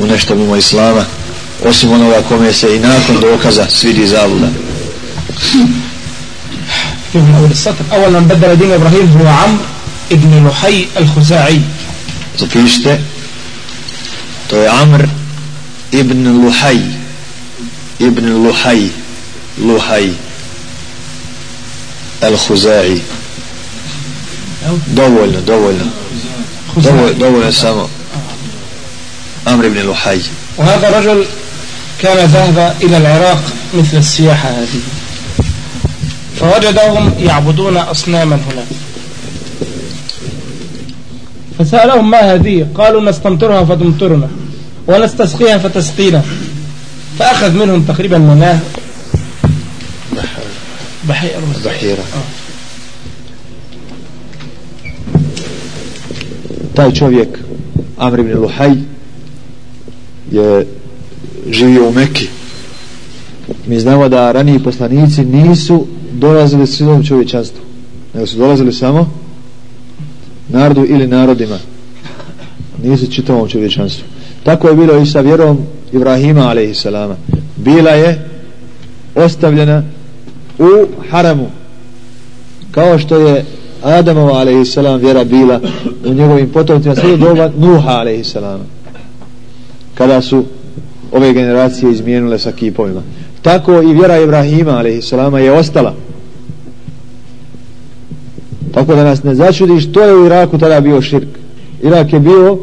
u nešto mimo islama osim onoga kome se i nakon dokaza svidi zavuda من أول السطر أول من بدل دين إبراهيم هو عمرو ابن لحي الخزاعي zapišite to je Amr ibn Luhaj ibn Luhaj Luhaj al-Huzai dovoljno, dovoljno dovoljno, dovoljno samo Amr ibn Luhaj وهذا رجل كان ذهب إلى العراق مثل السياحة هذه. فوجدهم يعبدون أصناما هناك. فسألهم ما هذه؟ قالوا نستمطرها فتمطرنا ونستسقيها فتسقينا. فأخذ منهم تقريبا مناه بحيرة. بحيرة. taj čovjek Amr ibn Luhaj je živio u Mekki mi znamo da raniji poslanici nisu dolazili silom čovječanstvu nego su dolazili samo narodu ili narodima nisu čitavom čovječanstvu tako je bilo i sa vjerom Ibrahima a.s. bila je ostavljena u haramu kao što je Adamova a.s. vjera bila u njegovim potomcima sve doba Nuha a.s kada su ove generacije izmijenile sa kipovima. Tako i vjera Ibrahima alaihissalama je ostala. Tako da nas ne začudi što je u Iraku tada bio širk. Irak je bio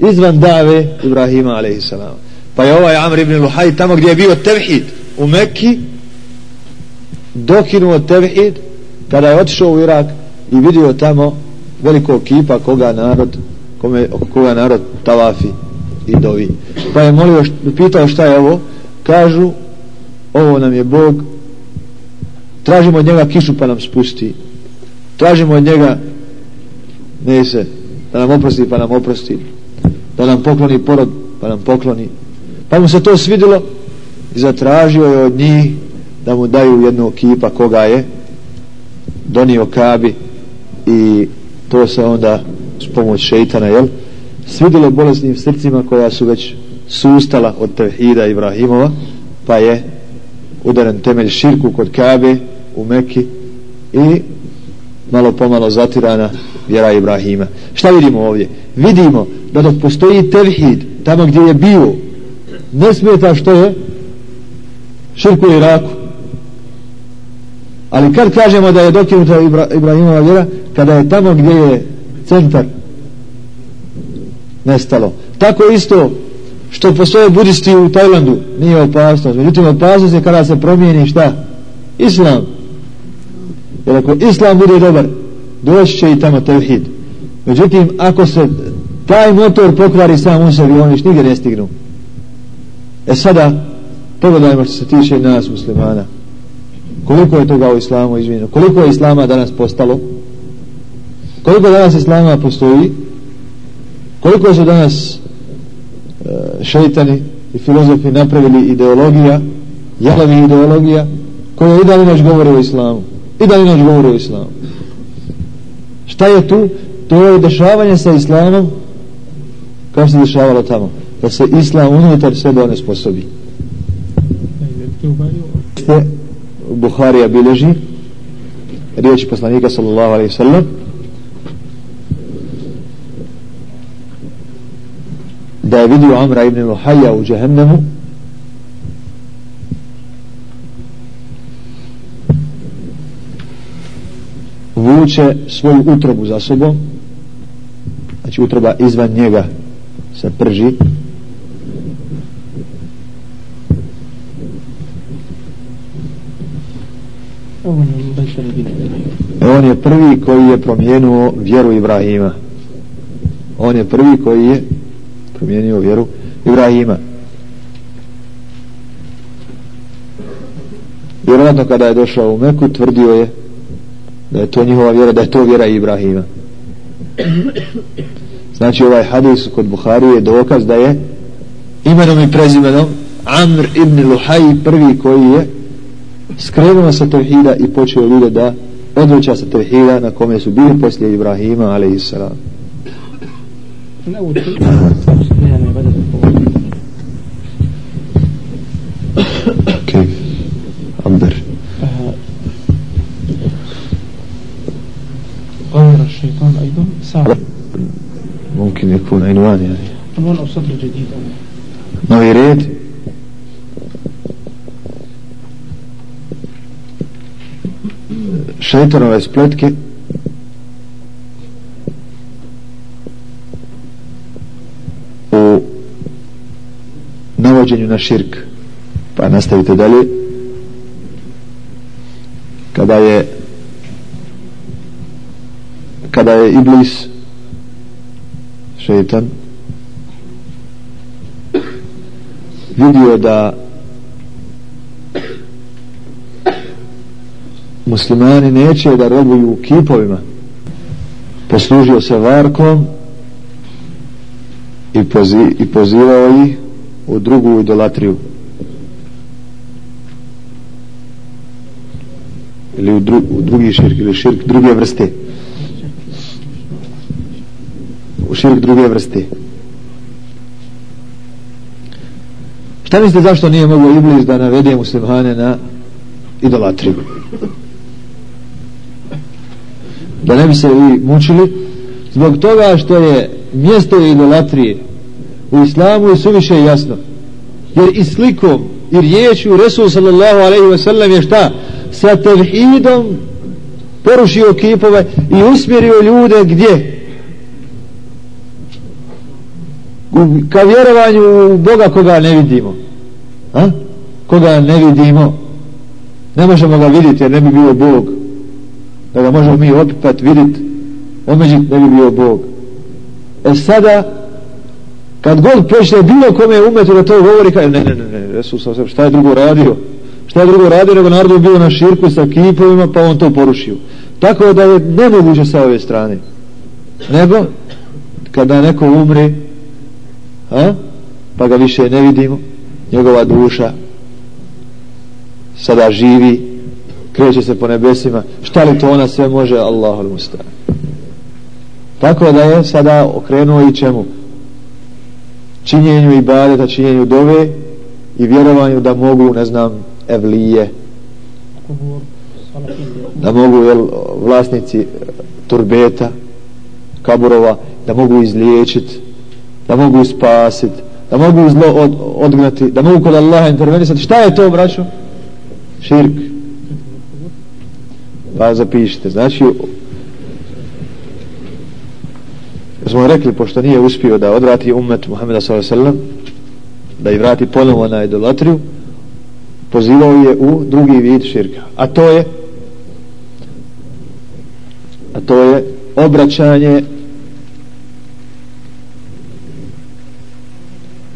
izvan dave Ibrahima alaihissalama pa je ovaj Amr ibn Luhaj tamo gdje je bio tevhid u Mekki dokinuo tevhid kada je otišao u Irak i vidio tamo velikog kipa koga narod kome, koga narod tavafi i dovi pa je molio, pitao šta je ovo. Kažu ovo nam je Bog. Tražimo od njega kišu pa nam spusti. Tražimo od njega ne se da nam oprosti pa nam oprosti. Da nam pokloni porod pa nam pokloni. Pa mu se to svidilo i zatražio je od njih da mu daju jednog kipa koga je donio kabi i to se onda s pomoć šeitana jel? Svidilo bolesnim srcima koja su već sustala od Tevhida Ibrahimova pa je udaren temelj širku kod Kabe u Meki i malo pomalo zatirana vjera Ibrahima šta vidimo ovdje? vidimo da dok postoji Tevhid tamo gdje je bio ne smeta što je širku u Iraku ali kad kažemo da je dokinuta Ibra, Ibrahimova vjera kada je tamo gdje je centar nestalo. Tako isto što postoje budisti u Tajlandu nije opasnost. Međutim opasnost je kada se promijeni šta? Islam. Jer ako islam bude dobar doći će i tamo tevhid. Međutim ako se taj motor pokvari sam u sebi oni nigdje ne stignu. E sada pogledajmo što se tiče nas muslimana. Koliko je toga u islamu izvinjeno? Koliko je islama danas postalo? Koliko danas islama postoji? Koliko su danas e, šeitani i filozofi napravili ideologija jalovi ideologija koja i dalje noć govore o islamu? I dalje noć govore o islamu. Šta je tu? To je dešavanje sa islamom kao se dešavalo tamo da se islam unutar sebe one sposobi Buharija bilježi riječi poslanika sallallahu alaihi sallam da je vidio Amra ibn Luhaja u džehennemu. Vuče svoju utrobu za sobom. Znači utroba izvan njega se prži. On je prvi koji je promijenuo vjeru Ibrahima. On je prvi koji je promijenio vjeru Ibrahima. Vjerojatno kada je došao u Meku tvrdio je da je to njihova vjera da je to vjera Ibrahima. Znači ovaj hadis kod Buhari je dokaz da je imenom i prezimenom Amr ibn Luhaj prvi koji je skrenuo sa tevhida i počeo ljude da odvraća sa tevhida na kome su bili poslije Ibrahima alaihissalam كان عبادة القبور كيف عبر غير الشيطان أيضا. ساعة. ممكن يكون عنوان يعني. عنوان أو سطر جديد. novi red šeitanove spletke navođenju na širk. Pa nastavite dalje. Kada je kada je Iblis šeitan vidio da muslimani neće da robuju kipovima poslužio se varkom i, pozi, i pozivao ih u drugu idolatriju. Ili u, dru, u drugi širk ili širk druge vrste. U širk druge vrste. Šta mislite zašto nije mogo Iblis da navede muslimane na idolatriju? Da ne bi se vi mučili zbog toga što je mjesto idolatrije u islamu je suviše jasno. Jer i slikom i riječu Resul sallallahu alaihi wasallam je šta? Sa tevhidom porušio kipove i usmjerio ljude gdje? Ka vjerovanju u Boga koga ne vidimo. A? koga ne vidimo. Ne možemo ga vidjeti jer ne bi bio Bog. Da ga možemo mi opipat vidjeti omeđit ne bi bio Bog. E sada kad god počne bilo kome umetu da to govori kaže ne ne ne, ne Resul sam šta je drugo radio? Šta je drugo radio nego narod je bio na širku sa kipovima pa on to porušio. Tako da je nemoguće sa ove strane. Nego kada neko umre a? pa ga više ne vidimo njegova duša sada živi kreće se po nebesima. Šta li to ona sve može? Allahu al tako da je sada okrenuo i čemu? Činjenju i badeta činjenju dove i vjerovanju da mogu ne znam evlije. Da mogu jel, vlasnici eh, turbeta kaburova da mogu izliječiti da mogu spasiti da mogu zlo od, odgnati da mogu kod Allaha intervenisati. Šta je to braćo? Širk. Pa zapišite. Znači smo rekli pošto nije uspio da odvrati umet Muhammeda s.a.v. da i vrati ponovo na idolatriju pozivao je u drugi vid širka a to je a to je obraćanje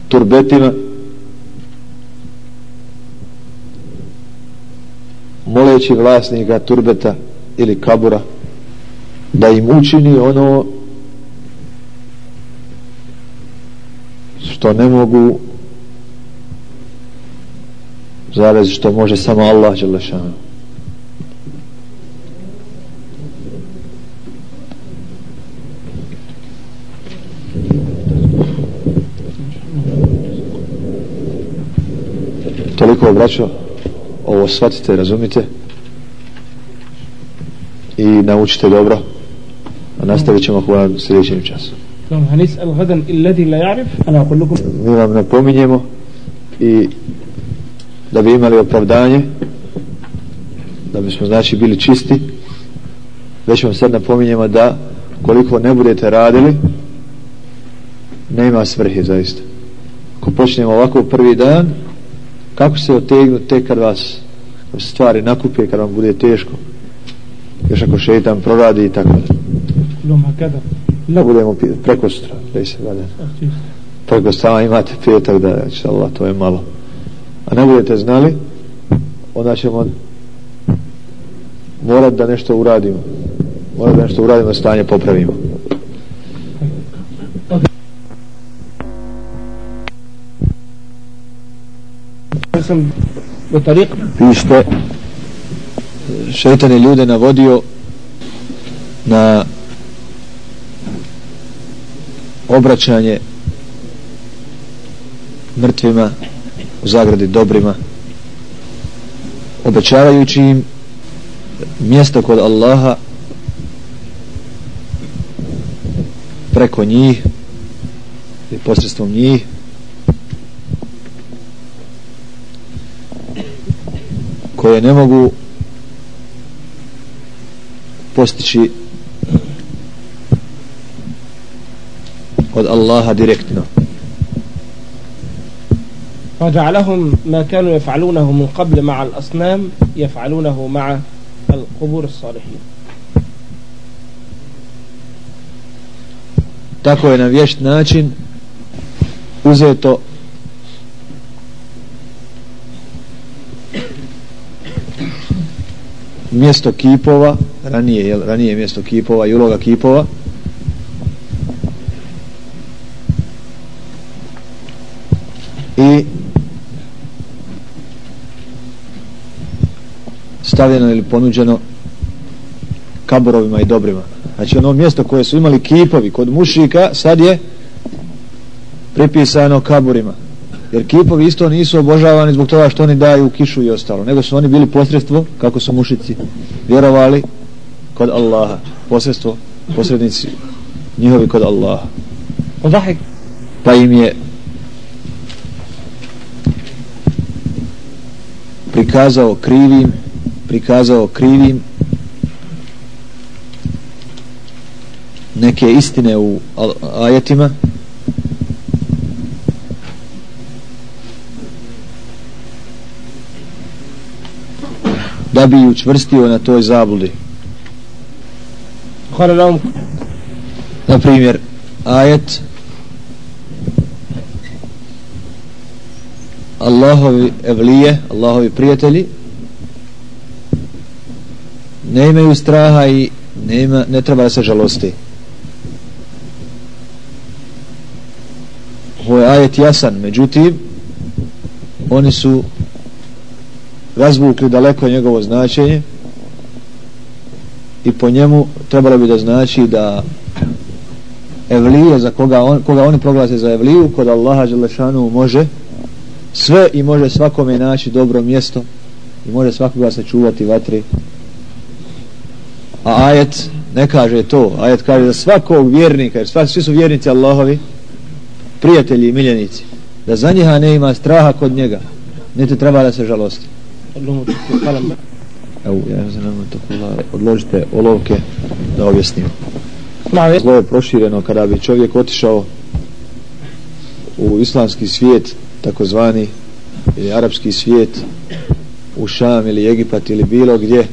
turbetima moleći vlasnika turbeta ili kabura da im učini ono što ne mogu zarez što može samo Allah Đelešanu toliko braćo ovo shvatite, razumite i naučite dobro a nastavit ćemo hvala sljedećem času mi vam napominjemo i da bi imali opravdanje da bismo znači bili čisti već vam sad napominjemo da koliko ne budete radili nema svrhe zaista. Ako počnemo ovako prvi dan kako se otegnu tek kad vas stvari nakupe kad vam bude teško? Još ako šeitan proradi i tako da budemo preko sutra preko sama imate petak da će Allah to je malo. A ne budete znali onda ćemo morat da nešto uradimo. Morat da nešto uradimo da stanje popravimo. Sam do tariq. Vi ste šeitan je ljude navodio na obraćanje mrtvima u zagradi dobrima obećavajući im mjesto kod Allaha preko njih i posredstvom njih. Koje ne mogu postići od Allaha direktno فجعلهم ما كانوا يفعلونه من قبل مع الأصنام يفعلونه مع القبور الصالحين tako je na vješt način uzeto mjesto kipova ranije, ranije mjesto kipova i uloga kipova i stavljeno ili ponuđeno kaborovima i dobrima. Znači ono mjesto koje su imali kipovi kod mušika sad je pripisano kaburima. Jer kipovi isto nisu obožavani zbog toga što oni daju kišu i ostalo nego su oni bili posredstvo kako su mušici vjerovali kod Allaha. Posredstvo posrednici njihovi kod Allaha. Pa im je prikazao krivim prikazao krivim neke istine u ajetima. Da bi učvrstio na toj zabludi na primjer ajet Allahovi evlije Allahovi prijatelji ne imaju straha i ne, ima, ne treba da se žalosti. Ovo je ajet jasan međutim oni su razvukli daleko njegovo značenje i po njemu trebalo bi da znači da evlije za koga, on, koga oni proglase za evliju kod Allaha Đelešanu može sve i može svakome naći dobro mjesto i može svakoga sačuvati vatri a ajet ne kaže to. Ajet kaže za svakog vjernika jer svi su vjernici Allahovi prijatelji i miljenici da za njiha ne ima straha kod njega niti treba da se žalosti. Evo ja se nam to odložite olovke da objasnim. Zlo je prošireno kada bi čovjek otišao u islamski svijet takozvani ili arapski svijet u Šam ili Egipat ili bilo gdje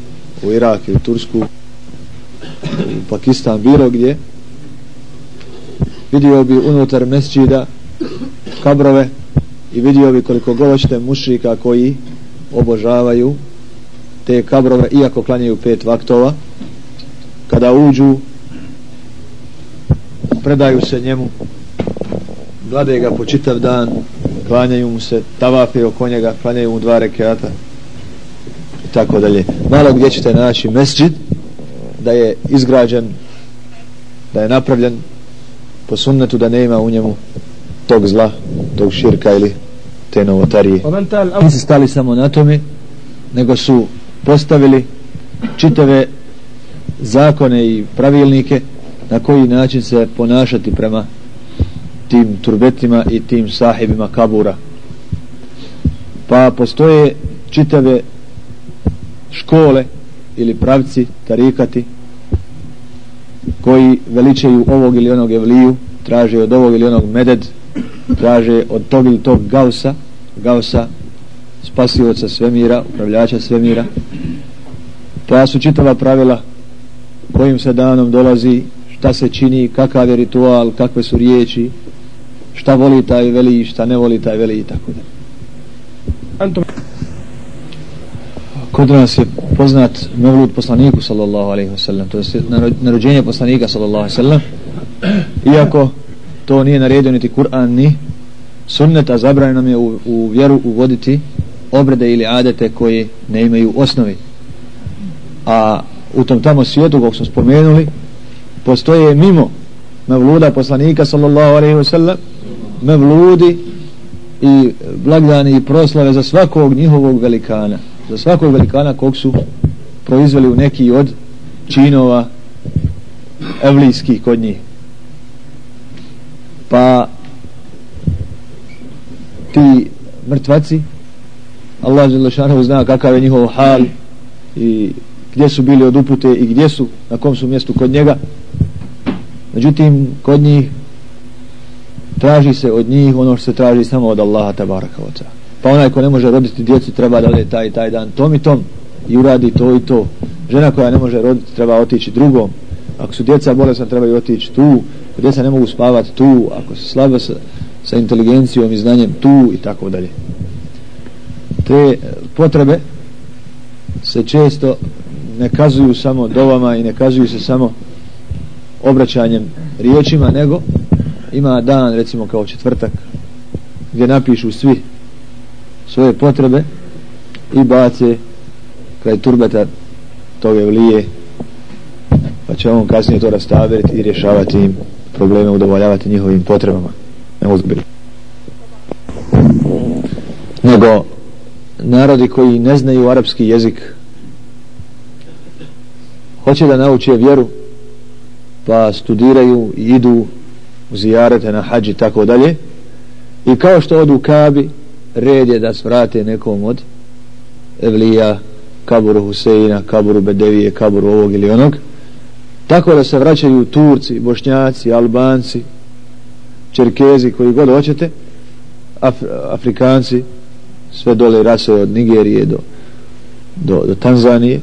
u Irak ili Tursku u Pakistan bilo gdje vidio bi unutar mesčida kabrove i vidio bi koliko govoćete mušrika koji obožavaju te kabrove iako klanjaju pet vaktova kada uđu predaju se njemu glade ga po čitav dan klanjaju mu se tavafe oko njega klanjaju mu dva rekiata i tako dalje. Malo gdje ćete naći mesđid da je izgrađen da je napravljen po sunnetu da nema u njemu tog zla tog širka ili te novotarije. Nisu stali samo na tome nego su postavili čitave zakone i pravilnike na koji način se ponašati prema tim turbetima i tim sahibima kabura. Pa postoje čitave škole ili pravci, tarikati koji veličaju ovog ili onog evliju traže od ovog ili onog meded traže od tog ili tog gausa gausa spasioca svemira upravljača svemira. Ta su čitava pravila kojim se danom dolazi šta se čini, kakav je ritual kakve su riječi šta voli taj veli, šta ne voli taj veli i tako da. Antum. Kod nas je poznat mevlud poslaniku sallallahu alaihi wasallam, to je narođenje poslanika sallallahu alaihi wasallam, iako to nije naredio niti Kur'an ni sunnet, a zabranjeno nam je u, u vjeru uvoditi obrede ili adete koje ne imaju osnovi. A u tom tamo svijetu, kog smo spomenuli, postoje mimo mevluda poslanika sallallahu alaihi wasallam, mevludi i blagdani i proslave za svakog njihovog velikana za svakog velikana kog su proizveli u neki od činova evlijskih kod njih. Pa ti mrtvaci Allah Želešanovu zna kakav je njihov hal i gdje su bili od upute i gdje su, na kom su mjestu kod njega. Međutim kod njih traži se od njih ono što se traži samo od Allaha tabaraka oca pa onaj ko ne može roditi djecu treba da ode taj taj dan tom i tom i uradi to i to. Žena koja ne može roditi treba otići drugom. Ako su djeca bolesna trebaju otići tu. Ako djeca ne mogu spavati tu. Ako su slabe sa, sa inteligencijom i znanjem tu i tako dalje. Te eh, potrebe se često ne kazuju samo dovama i ne kazuju se samo obraćanjem riječima nego ima dan recimo kao četvrtak gdje napišu svi svoje potrebe i bace kraj turbeta toga vlije pa će on kasnije to rastaviti i rješavati im probleme, udovoljavati njihovim potrebama. Ne uzbili nego narodi koji ne znaju arapski jezik hoće da nauče vjeru pa studiraju i idu zijarete na hađi tako dalje. I kao što odu kabi red je da svrate nekom od Evlija, kaburu Huseina, kaburu Bedevije, kaburu ovog ili onog. Tako da se vraćaju Turci, Bošnjaci, Albanci Čerkezi koji god hoćete Af Afrikanci sve dole rase od Nigerije do, do, do Tanzanije.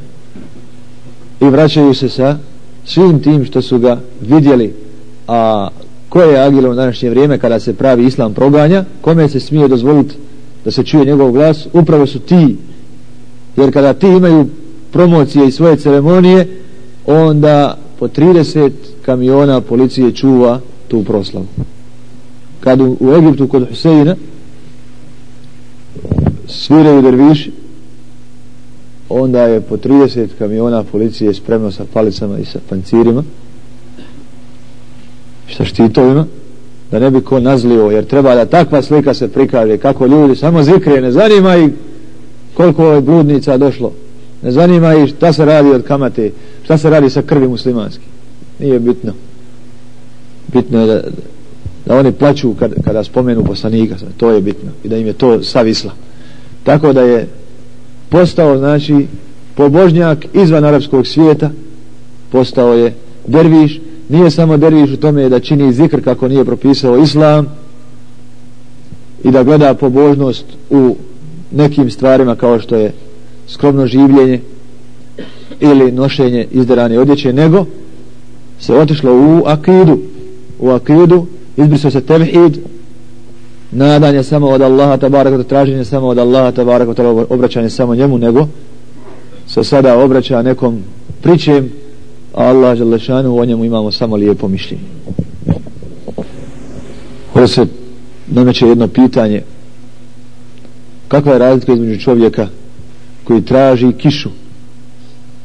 I vraćaju se sa svim tim što su ga vidjeli a ko je agilom u današnje vrijeme kada se pravi islam proganja? Kome se smije dozvoliti da se čuje njegov glas? Upravo su ti. Jer kada ti imaju promocije i svoje ceremonije onda po 30 kamiona policije čuva tu proslavu. Kad u, u Egiptu kod Huseina sviraju derviši onda je po 30 kamiona policije spremno sa palicama i sa pancirima sa štitovima da ne bi ko nazlio jer treba da takva slika se prikaže kako ljudi samo zikre ne zanima ih koliko je bludnica došlo. Ne zanima ih šta se radi od kamate šta se radi sa krvi muslimanski nije bitno. Bitno je da, da oni plaću kad, kada spomenu poslanika to je bitno i da im je to savisla. tako da je postao znači pobožnjak izvan arapskog svijeta postao je derviš nije samo derviš u tome da čini zikr kako nije propisao islam i da gleda pobožnost u nekim stvarima kao što je skromno življenje ili nošenje izderane odjeće nego se otišlo u akidu. U akidu izbrisao se tevhid nadanje samo od Allaha tabaraka traženje samo od Allaha tabaraka obraćanje samo njemu nego se sada obraća nekom pričem Allah želešanu o njemu imamo samo lijepo mišljenje. Ovdje se nameće jedno pitanje. Kakva je razlika između čovjeka koji traži kišu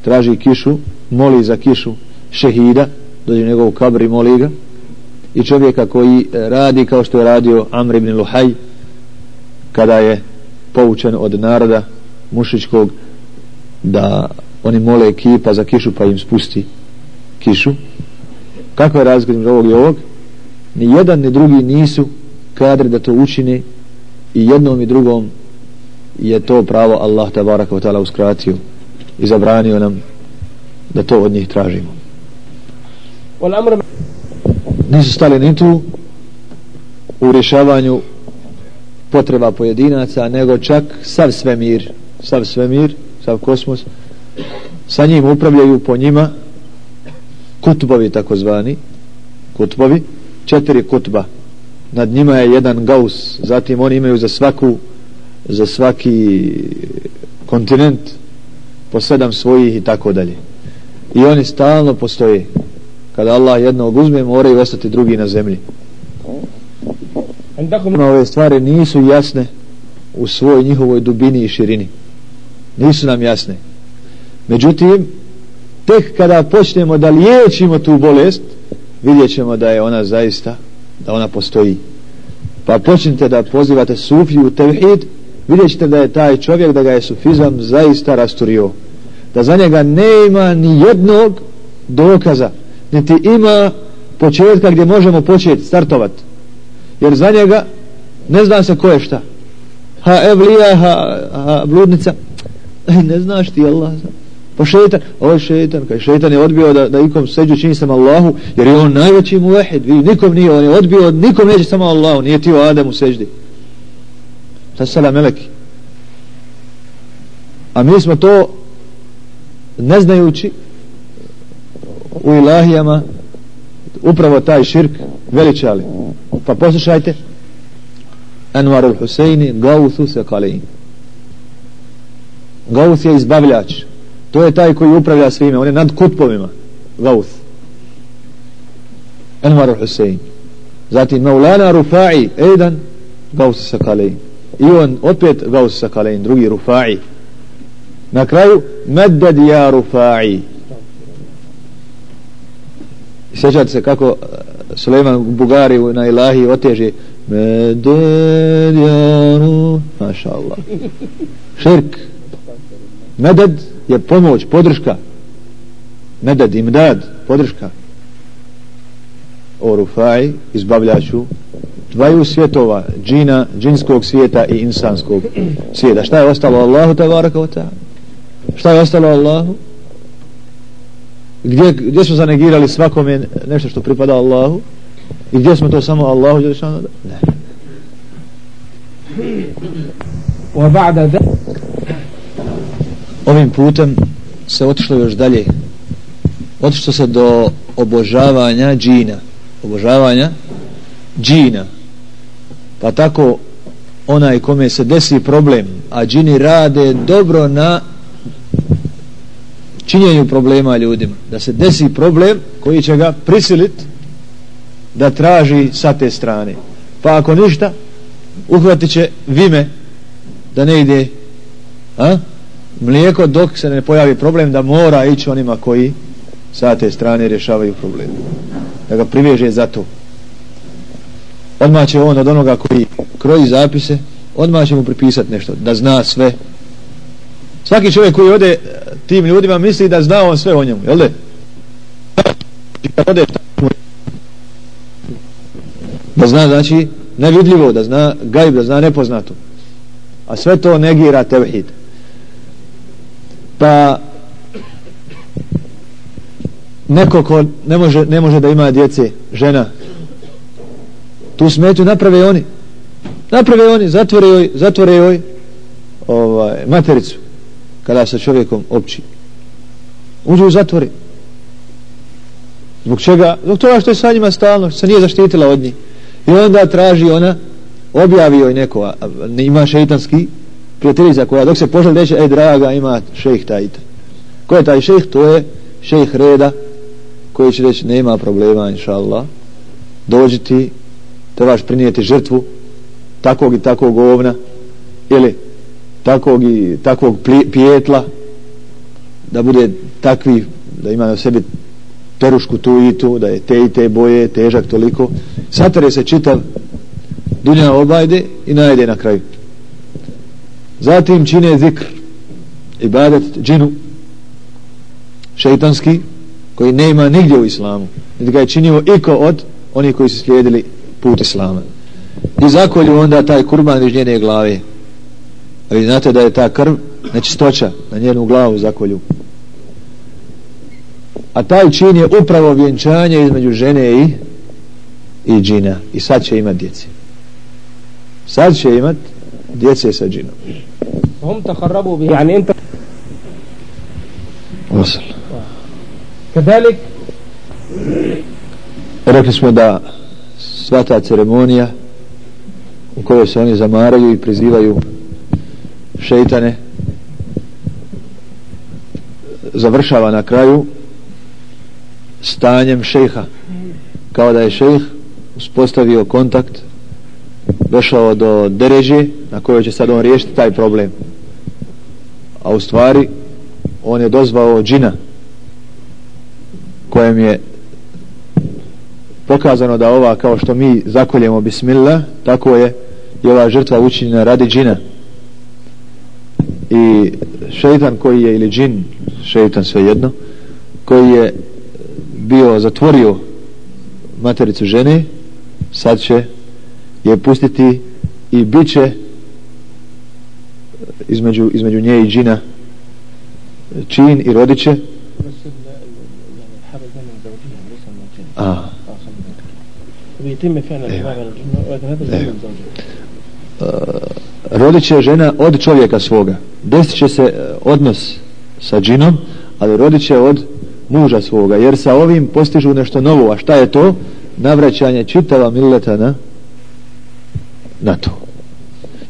traži kišu moli za kišu šehida dođe njegov kabri moli ga i čovjeka koji e, radi kao što je radio Amr ibn Luhaj kada je poučen od naroda mušičkog da oni mole ekipa za kišu pa im spusti kišu. Kakva je razlika između ovog i ovog? Ni jedan ni drugi nisu kadri da to učine i jednom i drugom je to pravo Allah tabaraka wa ta'ala uskratio i zabranio nam da to od njih tražimo. Nisu stali ni tu u rješavanju potreba pojedinaca nego čak sav svemir sav svemir, sav kosmos sa njim upravljaju po njima kutbovi takozvani kutbovi četiri kutba nad njima je jedan gaus zatim oni imaju za svaku za svaki kontinent po sedam svojih i tako dalje. I oni stalno postoje. Kada Allah jednog uzme moraju ostati drugi na zemlji. Ove stvari nisu jasne u svoj njihovoj dubini i širini. Nisu nam jasne. Međutim tek kada počnemo da liječimo tu bolest vidjet ćemo da je ona zaista da ona postoji. Pa počnite da pozivate sufiju u tevhid vidjet ćete da je taj čovjek da ga je sufizam zaista rasturio. Da za njega nema ni jednog dokaza niti ima početka gdje možemo početi startovati jer za njega ne zna se ko je šta. Ha evlija ha, ha bludnica. Ne znaš ti Allah zna. Pa šetan, ovo šetan, kaj šetan je odbio da, da ikom seđu čini sam Allahu, jer je on najveći muvehid, vi nikom nije, on je odbio, nikom neće samo Allahu, nije ti o Adamu seđdi. Sad sada meleki. A mi smo to ne znajući u ilahijama upravo taj širk veličali. Pa poslušajte Anwarul Huseini Gauthu se kalein. Gauth je izbavljač to je taj koji upravlja svime on je nad kutpovima. Gauth Envar Hussein zatim Maulana Rufai Ejdan Gauth Sakalein i on opet Gauth Sakalein drugi Rufai. Na kraju Medded ja Rufai. Sjećate se kako eh, Suleiman Bugari na ilahi oteže Meded ja Rufai Maša Allah. Širk. Meded je pomoć, podrška. Meded, imdad, podrška. O Rufaj, izbavljaću dvaju svjetova, džina, džinskog svijeta i insanskog svijeta. Šta je ostalo Allahu tabaraka wa ta'ala? Šta je ostalo Allahu? Gdje, gdje smo zanegirali svakome nešto što pripada Allahu? I gdje smo to samo Allahu? Ne. وبعد ذلك ovim putem se otišlo još dalje. Otišlo se do obožavanja džina. Obožavanja džina. Pa tako onaj kome se desi problem a džini rade dobro na činjenju problema ljudima. Da se desi problem koji će ga prisilit da traži sa te strane. Pa ako ništa uhvatit će vime da ne ide a? Mlijeko dok se ne pojavi problem da mora ići onima koji sa te strane rješavaju problem. Da ga priveže za to. Odmah će on od onoga koji kroji zapise odmah će mu pripisati nešto da zna sve. Svaki čovjek koji ode eh, tim ljudima misli da zna on sve o njemu jel de? ode da zna znači nevidljivo da zna gajb da zna nepoznato. A sve to negira tevhid pa neko ko ne može, ne može da ima djece, žena tu smetu naprave oni. Naprave oni, zatvore joj zatvore joj ovaj, matericu kada sa čovjekom opći. Uđu u zatvore. Zbog čega? zbog toga što je sa njima stalno što se nije zaštitila od njih. I onda traži ona objavi joj neko a, ima šeitanski prijateljica koja dok se poželi reći ej draga ima šejh taj ko je taj šejh? To je šejh reda koji će reći nema problema inša Allah dođi ti trebaš prinijeti žrtvu takvog i takvog ovna ili takvog i takvog pijetla da bude takvi da ima na sebi perušku tu i tu da je te i te boje težak toliko. Satare se čitav dunja obajde i najde na kraju zatim čine zikr ibadet džinu šeitanski koji nema nigdje u islamu niti ga je činio iko od oni koji su slijedili put islama. I zakolju onda taj kurban iz njene glave. A vi znate da je ta krv nečistoća na njenu glavu zakolju. A taj čin je upravo vjenčanje između žene i i džina. I sad će imat djeci. Sad će imat djece sa džinom. هم تقربوا به يعني انت وصل كذلك rekli smo da sva ta ceremonija u kojoj se oni zamaraju i prizivaju šeitane završava na kraju stanjem šeha kao da je šejh uspostavio kontakt došao do dereže na kojoj će sad on riješiti taj problem a u stvari on je dozvao džina kojem je pokazano da ova kao što mi zakoljemo bismillah tako je i ova žrtva učinjena radi džina. I šeitan koji je ili džin šeitan svejedno koji je bio zatvorio matericu žene sad će je pustiti i bit će između, između nje i džina čin i rodiće? A. E. E. rodiće žena od čovjeka svoga. Desit će se e, odnos sa džinom ali rodiće od muža svoga jer sa ovim postižu nešto novo. A šta je to? Navraćanje čitava milleta na, na to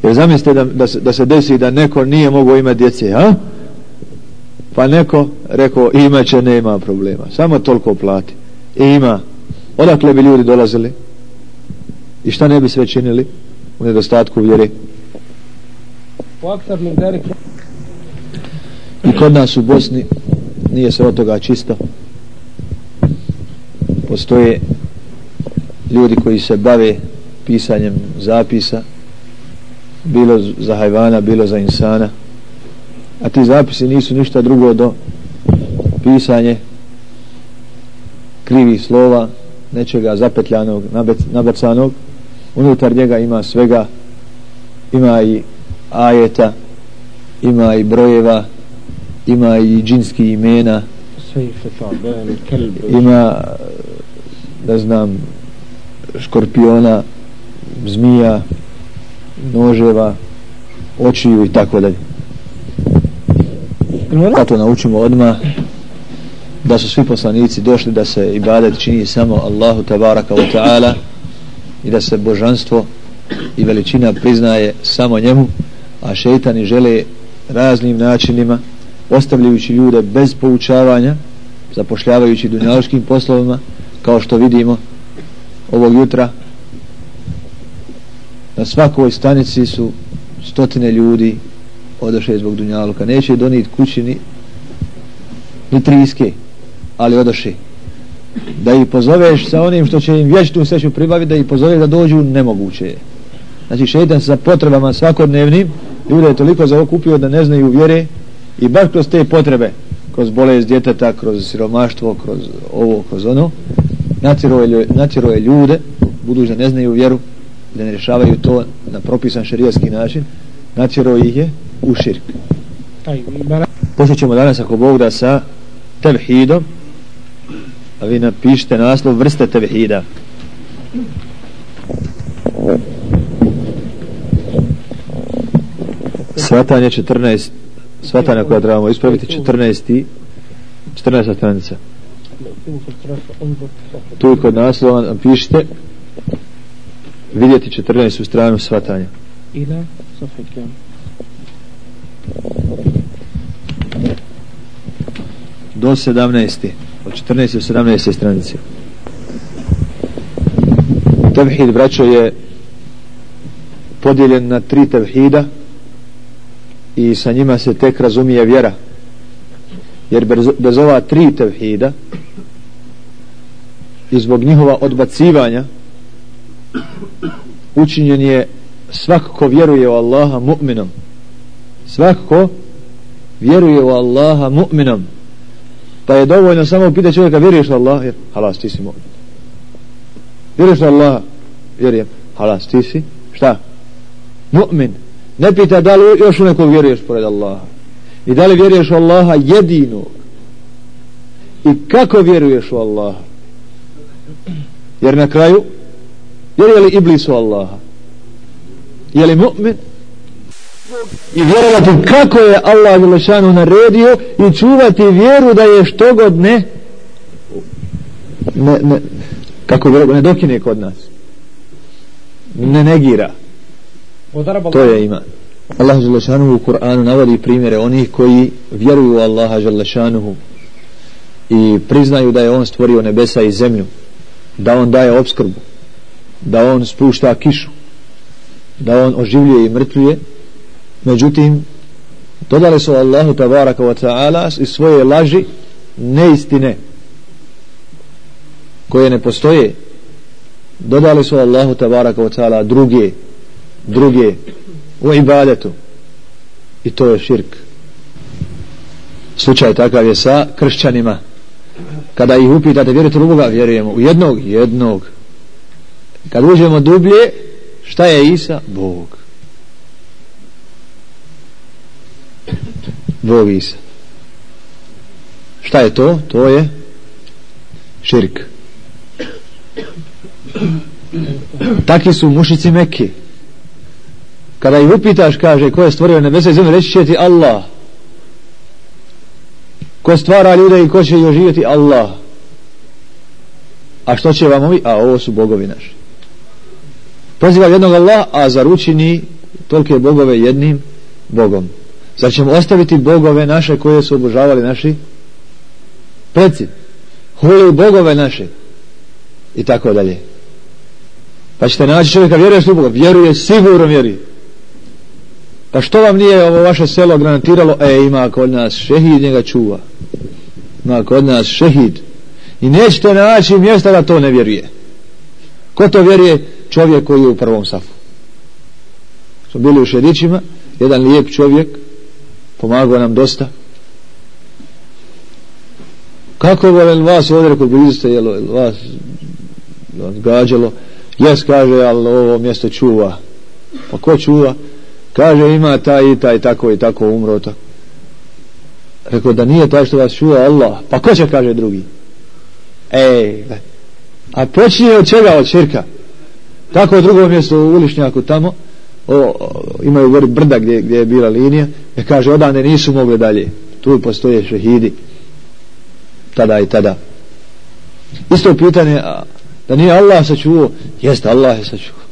jer zamislite da, da, se, da se desi da neko nije mogao imati djece a? pa neko rekao imaće nema problema samo toliko plati. I ima. Odakle bi ljudi dolazili? I šta ne bi sve činili u nedostatku vjere? I kod nas u Bosni nije sve od toga čisto. Postoje ljudi koji se bave pisanjem zapisa bilo za hajvana bilo za insana. A ti zapisi nisu ništa drugo do pisanje krivih slova nečega zapetljanog nabacanog. Unutar njega ima svega ima i ajeta ima i brojeva ima i džinski imena ima da znam škorpiona zmija noževa očiju i tako dalje. Da to naučimo odmah da su svi poslanici došli da se ibadet čini samo Allahu tabaraka wa ta'ala i da se božanstvo i veličina priznaje samo njemu a šeitani žele raznim načinima ostavljajući ljude bez poučavanja zapošljavajući dunjaloškim poslovima kao što vidimo ovog jutra na svakoj stanici su stotine ljudi odošli zbog dunjaluka. Neće donijeti kući ni, ni triske ali odoši da ih pozoveš sa onim što će im vječnu sreću pribaviti da ih pozoveš da dođu nemoguće je. Znači šeitan sa potrebama svakodnevnim ljude je toliko zaokupio da ne znaju vjere i baš kroz te potrebe kroz bolest djeteta, kroz siromaštvo kroz ovo, kroz ono natjero je ljude budući da ne znaju vjeru da ne rješavaju to na propisan šerijski način natjero ih je u širk. Poslije danas ako Bog da sa tevhidom a vi napišite naslov vrste tevhida. Svatanje 14 svatanja koja trebamo ispraviti 14 14 stranica tu kod naslova napišite vidjeti 14 stranu svatanja do 17 od 14 do 17 stranice. Tevhid braćo je podijeljen na tri tevhida i sa njima se tek razumije vjera. Jer bez, bez ova tri tevhida i zbog njihova odbacivanja učinjen je svakako vjeruje u Allaha mu'minom. Svakako vjeruje u Allaha mu'minom. Pa je dovoljno samo pita čovjeka vjeruješ u Allaha jer halas ti si mu'min. Vjeruješ u Allaha vjerujem. Halas ti si šta? Mu'min. Ne pita da li još u nekog vjeruješ pored Allaha. I da li vjeruješ u Allaha jedinu i kako vjeruješ u Allaha? Jer na kraju vjeruje li iblis u Allaha? Je li mu'min? I vjerovati kako je Allah Jelešanu naredio i čuvati vjeru da je što god ne ne, ne kako ne dokine kod nas. Ne negira. To je iman. Allah Želešanuhu u Kur'anu navodi primjere onih koji vjeruju u Allaha Želešanuhu i priznaju da je On stvorio nebesa i zemlju da On daje obskrbu da On spušta kišu da On oživljuje i mrtvuje. Međutim dodali su Allahu tabaraka wa ta'ala i svoje laži neistine koje ne postoje. Dodali su Allahu tabaraka wa ta'ala druge druge u ibadetu. I to je širk. Slučaj takav je sa kršćanima. Kada ih upitate vjerujete u Boga? Vjerujemo. U jednog jednog kad uđemo dublje šta je Isa? Bog. Bog Isa. Šta je to? To je širk. Takvi su mušici Mekke. Kada ih upitaš kaže ko je stvorio nebesa i zemlje reći će ti Allah. Ko stvara ljude i ko će ih oživjeti Allah. A što će vam ovi? A ovo su bogovi naši proziva jednog Allah a zaručini tolike bogove jednim bogom. Zar ćemo ostaviti bogove naše koje su obožavali naši preci? Huli bogove naše. I tako dalje. Pa ćete naći čovjeka vjeruješ u Boga? Vjeruje sigurno vjeri. Pa što vam nije ovo vaše selo granatiralo? E ima kod nas šehid njega čuva. Ima kod nas šehid. I nećete naći mjesta da to ne vjeruje. Ko to vjeruje? Čovjek koji je u prvom safu. Smo bili u šedićima jedan lijep čovjek pomagao nam dosta. Kako je vas ovdje rekao blizu ste jelo vas gađalo? Jes kaže ali ovo mjesto čuva. Pa ko čuva? Kaže ima taj i taj tako i tako umro tako. Rekao da nije taj što vas čuva Allah. Pa ko će kaže drugi? Ej a počinje od čega? Od čirka tako drugo mjesto u ulišnjaku tamo o, o, imaju gori brda gdje, gdje je bila linija je kaže odane nisu mogli dalje. Tu postoje šehidi. Tada i tada. Isto pitanje a, da nije Allah sačuvao jeste Allah je sačuvao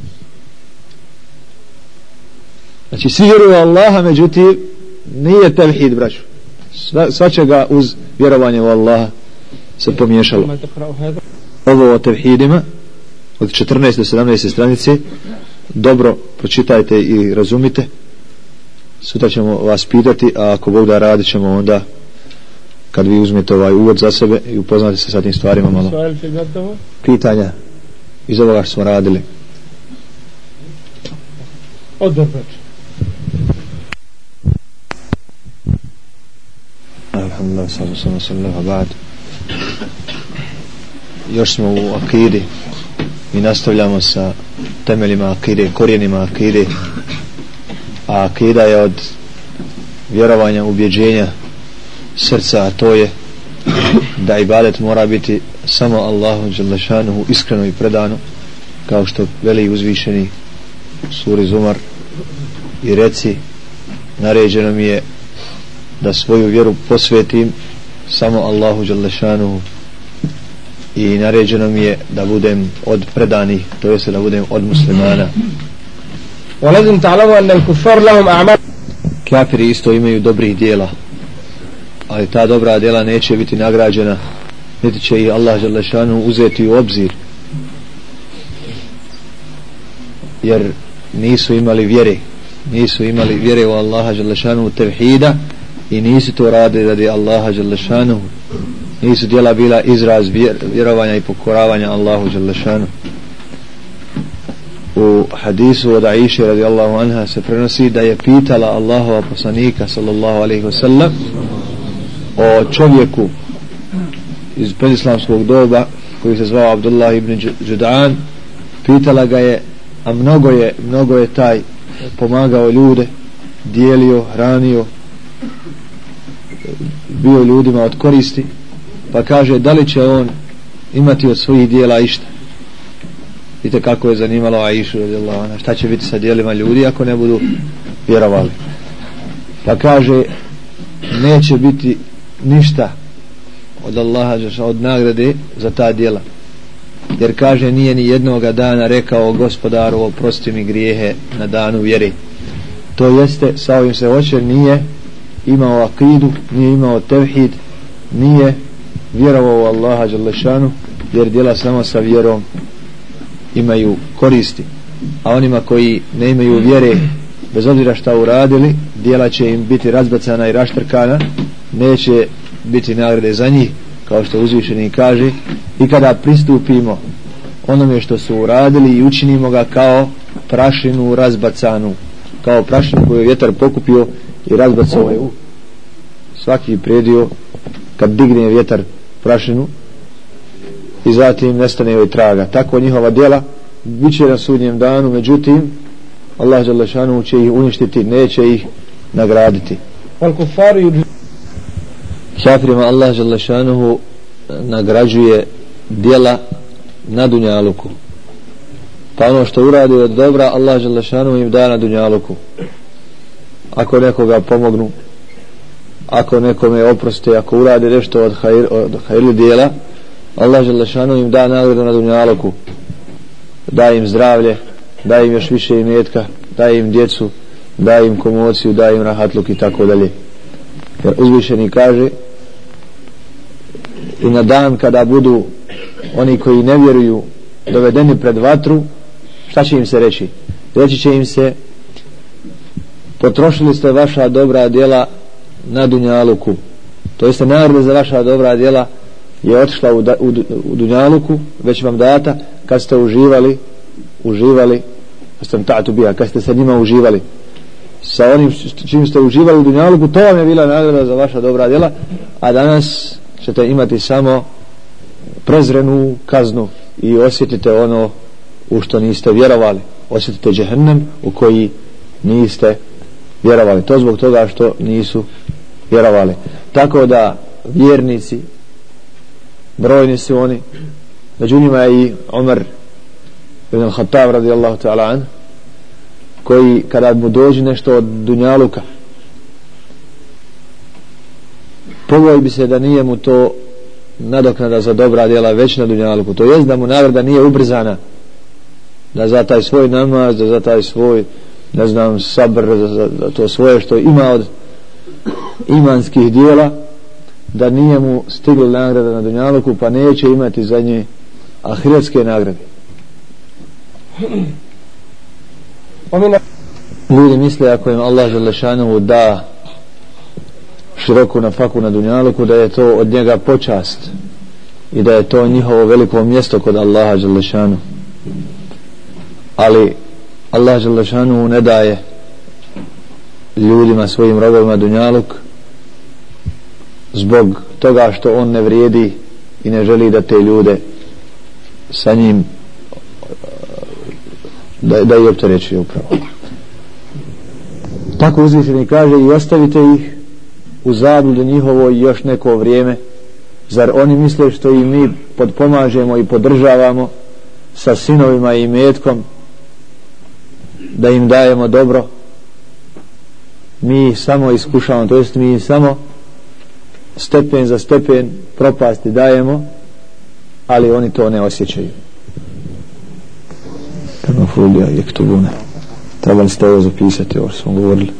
znači svi vjeruju Allaha međutim nije tevhid braću Sva, svačega uz vjerovanje u Allaha se pomiješalo. Ovo o tevhidima od 14 do 17 stranice dobro pročitajte i razumite. Sutra ćemo vas pitati a ako Bog da radit ćemo onda kad vi uzmete ovaj uvod za sebe i upoznate se sa tim stvarima malo. Pitanja iz ovoga što smo radili. Odbor braću Alhamdulillah, sallu sallu sallu sallu još smo u akidi Mi nastavljamo sa temeljima akide, korijenima akide. A akida je od vjerovanja, ubjeđenja srca, a to je da ibadet mora biti samo Allahu Đalešanuhu iskreno i predano kao što veli uzvišeni suri Zumar i reci naređeno mi je da svoju vjeru posvetim samo Allahu Đalešanuhu i naređeno mi je da budem od predanih to jest da budem od muslimana ولازم تعلموا أن الكفار لهم أعمال kafiri isto imaju dobrih dijela ali ta dobra djela neće biti nagrađena niti će ih Allah Želešanu uzeti u obzir jer nisu imali vjere nisu imali vjere u Allaha Želešanu tevhida i nisu to radili radi Allaha Želešanu nisu djela bila izraz vjerovanja i pokoravanja Allahu Đelešanu u hadisu od Aisha radijallahu anha se prenosi da je pitala Allahova poslanika sallallahu alaihi wasallam o čovjeku iz predislamskog doba koji se zvao Abdullah ibn Đudan. Pitala ga je a mnogo je, mnogo je taj pomagao ljude dijelio, hranio bio ljudima od koristi pa kaže da li će on imati od svojih dijela išta? Vidite kako je zanimalo Aishu šta će biti sa dijelima ljudi ako ne budu vjerovali? Pa kaže neće biti ništa od Allaha od nagrade za ta djela jer kaže nije ni jednoga dana rekao gospodaru oprosti mi grijehe na danu vjeri to jeste sa ovim se hoće nije imao akidu nije imao tevhid nije vjerovao u Allaha Đalešanu jer djela samo sa vjerom imaju koristi. A onima koji ne imaju vjere bez obzira šta uradili djela će im biti razbacana i raštrkana neće biti nagrade za njih kao što uzvišeni kaže. I kada pristupimo onome što su uradili i učinimo ga kao prašinu razbacanu kao prašinu koju je vjetar pokupio i razbacao je u svaki predio kad digne vjetar prašinu i zatim nestane joj traga. Tako njihova djela bit će na sudnjem danu međutim Allah Đalešanu će ih uništiti neće ih nagraditi. Kafirima Allah Đalešanu nagrađuje djela na dunjaluku. Pa ono što uradi od dobra Allah Đalešanu im da na dunjaluku. Ako nekoga pomognu ako nekome oproste ako uradi nešto od, hajr, od hajrli dijela Allah Želešanu im da nagradu na dunjaloku da im zdravlje da im još više imetka da im djecu da im komociju da im rahatluk i tako dalje. Jer uzvišeni kaže i na dan kada budu oni koji ne vjeruju dovedeni pred vatru šta će im se reći? Reći će im se potrošili ste vaša dobra djela na dunjaluku. To jeste nagrada za vaša dobra djela je otišla u, da, u, u dunjaluku već vam data kad ste uživali uživali sam tatu bija kad ste sa njima uživali. Sa onim čim ste uživali u dunjaluku to vam je bila nagrada za vaša dobra djela a danas ćete imati samo prezrenu kaznu i osjetite ono u što niste vjerovali. Osjetite džehennem u koji niste vjerovali. To zbog toga što nisu vjerovali. Tako da vjernici brojni su oni među njima je i Omar ibn al-Khattab radijallahu ta'ala an koji kada mu dođe nešto od dunjaluka povoj bi se da nije mu to nadoknada za dobra djela već na dunjaluku. To jest da mu nagrada nije ubrzana da za taj svoj namaz da za taj svoj ne znam sabr za, za to svoje što ima od imanskih dijela da nije mu stigla nagrada na dunjaluku pa neće imati za nje ahiretske nagrade. Ljudi misle ako im Allah Želešanovu da široku na faku na dunjaluku da je to od njega počast i da je to njihovo veliko mjesto kod Allaha Želešanu. Ali Allah Želešanu ne daje ljudima svojim robovima dunjaluk zbog toga što on ne vrijedi i ne želi da te ljude sa njim e, da, da ih optereći upravo. Tako uzvišeni kaže i ostavite ih u zabludu njihovo još neko vrijeme. Zar oni misle što i mi podpomažemo i podržavamo sa sinovima i metkom da im dajemo dobro? Mi samo iskušavamo to jest mi samo stepen za stepen propasti dajemo ali oni to ne osjećaju kama fulja je ktubune trebali ste ovo zapisati ovo smo govorili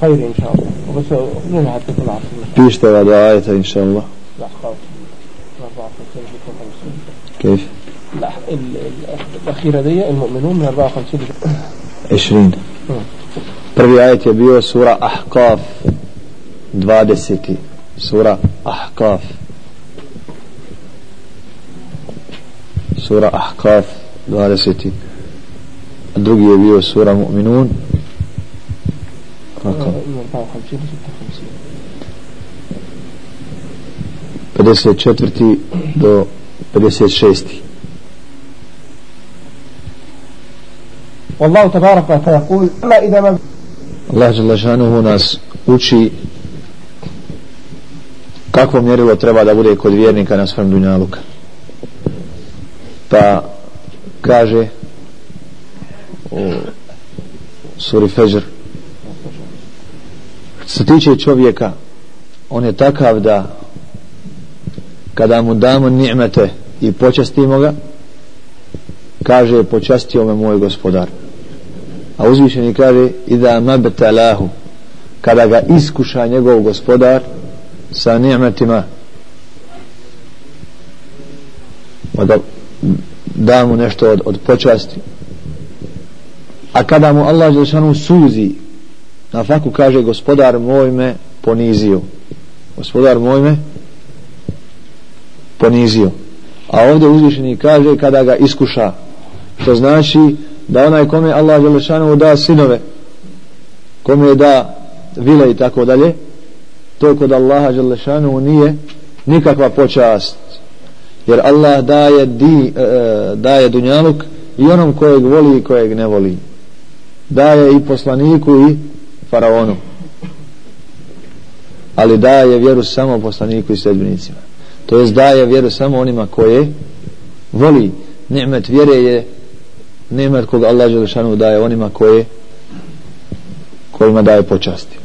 خير إن شاء الله بس ننهى العصر بيشتغل هذا آية إن شاء الله لا خلاص كيف لا ال- ال- الأخيرة دي المؤمنون من 54 20 prvi ajet je bio sura Ahqaf 20 sura Ahqaf sura Ahqaf 20 a drugi je bio sura Mu'minun من Kako? 54 56 54 do 56 والله تبارك وتعالى يقول أما إذا ما Allah Đelešanuhu nas uči kakvo mjerilo treba da bude kod vjernika na svom dunjaluka pa kaže u suri Fejr se tiče čovjeka on je takav da kada mu damo ni'mete i počastimo ga kaže počastio me moj gospodar. A uzvišeni kaže ida mabtalahu kada ga iskuša njegov gospodar sa ni'metima. Pa da da mu nešto od, od počasti. A kada mu Allah Žešanu suzi na faku kaže gospodar moj me ponizio. Gospodar moj me ponizio. A ovdje uzvišeni kaže kada ga iskuša. Što znači da onaj kome Allah Želešanu da sinove kome da vile i tako dalje to kod Allaha Želešanu nije nikakva počast. Jer Allah daje, di, e, e, daje dunjaluk i onom kojeg voli i kojeg ne voli. Daje i poslaniku i faraonu. Ali daje vjeru samo poslaniku i sedbenicima to jest daje vjeru samo onima koje voli. Nimet vjere je nimet koga Allah Želešanu daje onima koje kojima daje počasti.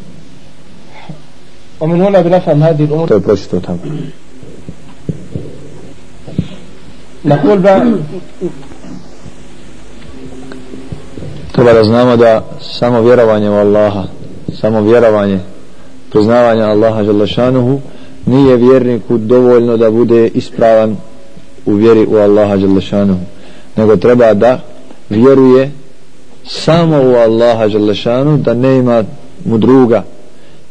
ومن هنا بنفهم هذه الأمور to je pročito tamo نقول بقى treba da znamo da samo vjerovanje u Allaha samo vjerovanje priznavanje Allaha Želešanuhu nije vjerniku dovoljno da bude ispravan u vjeri u Allaha Želešanuhu nego treba da vjeruje samo u Allaha Želešanuhu da ne ima mu druga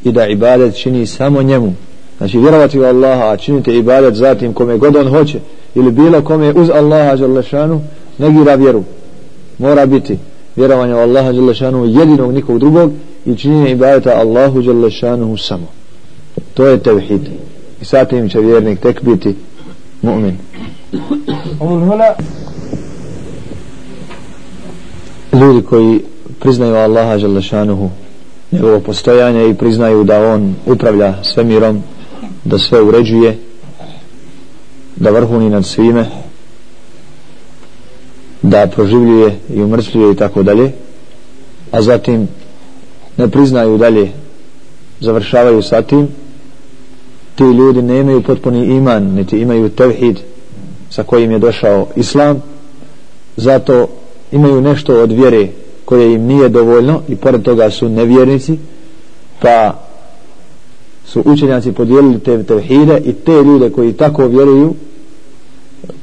i da ibadet čini samo njemu. Znači vjerovati u Allaha a činite ibadet zatim kome god on hoće ili bilo kome uz Allaha Želešanu negira vjeru. Mora biti vjerovanje u Allaha Želešanu jedinog nikog drugog i činjenje ibadeta Allahu Želešanu samo. To je tevhid. I satim će vjernik tek biti mu'min. Ljudi koji priznaju Allaha Želešanuhu njegovo postojanje i priznaju da on upravlja svemirom da sve uređuje da vrhuni nad svime da proživljuje i umrtvljuje i tako dalje a zatim ne priznaju dalje završavaju sa tim ti ljudi ne imaju potpuni iman niti imaju tevhid sa kojim je došao islam zato imaju nešto od vjere koje im nije dovoljno i pored toga su nevjernici pa su učenjaci podijelili te tevhide i te ljude koji tako vjeruju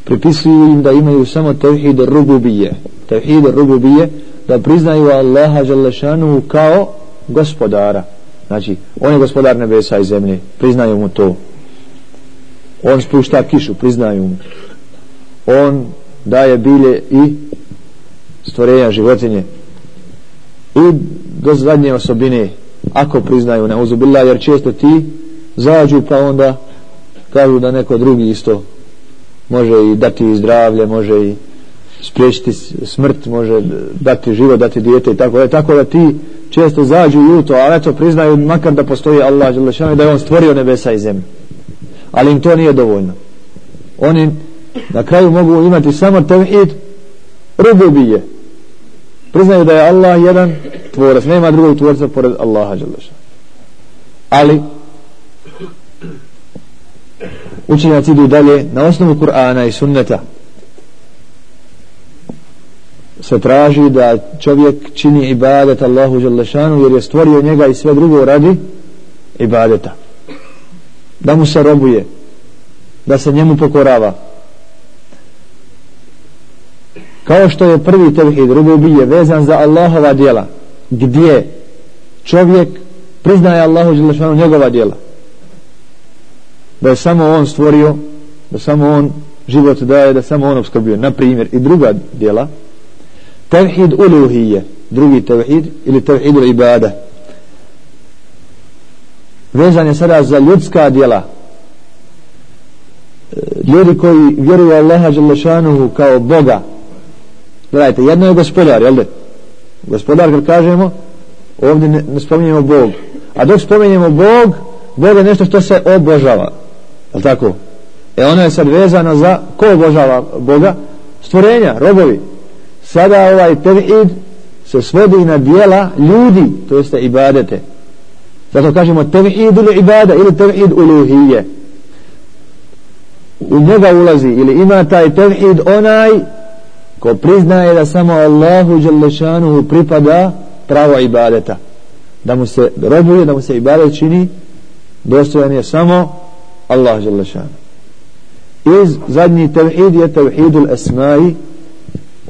pripisuju im da imaju samo tevhid rububije. Tevhid rububije da priznaju Allaha Želešanu kao gospodara. Znači on je gospodar nebesa i zemlje priznaju mu to. On spušta kišu priznaju mu. On daje bilje i stvorenja životinje i do zadnje osobine ako priznaju na uzubillah jer često ti zađu pa onda kažu da neko drugi isto može i dati zdravlje može i spriječiti smrt može dati život dati dijete i tako da tako da ti često zađu u to ali eto priznaju makar da postoji Allah i da je on stvorio nebesa i zemlju. Ali im to nije dovoljno. Oni na kraju mogu imati samo tevhid rububije priznaju da je Allah jedan tvorac, nema drugog tvorca pored Allaha Đaleša. Ali učenjaci idu dalje na osnovu Kur'ana i sunneta. Se traži da čovjek čini ibadet Allahu Đalešanu jer je stvorio njega i sve drugo radi ibadeta. Da mu se robuje da se njemu pokorava kao što je prvi tevhid rububije vezan za Allahova djela gdje čovjek priznaje Allahu Đelešanu njegova djela. Da je samo on stvorio da samo on život daje da samo on obskrbio na primjer i druga djela tevhid uluhije drugi tevhid ili tevhid ibada. Vezan je sada za ljudska djela. E, ljudi koji vjeruju Allaha Đelešanu kao Boga gledajte, jedno je gospodar, jel da? Gospodar, kad kažemo, ovdje ne, ne spominjemo Bog. A dok spominjemo Bog, Bog je nešto što se obožava. Jel tako? E ono je sad vezano za ko obožava Boga? Stvorenja, robovi. Sada ovaj tevhid se svodi na dijela ljudi, to jeste ibadete. Zato kažemo tevhid ili ibada ili tevhid uluhije. U njega ulazi ili ima taj tevhid onaj ko priznaje da samo Allahu Đalešanuhu pripada pravo ibadeta da mu se robuje, da mu se ibadet čini dostojan je samo Allah Đalešanu iz zadnji tevhid je tevhidul esmai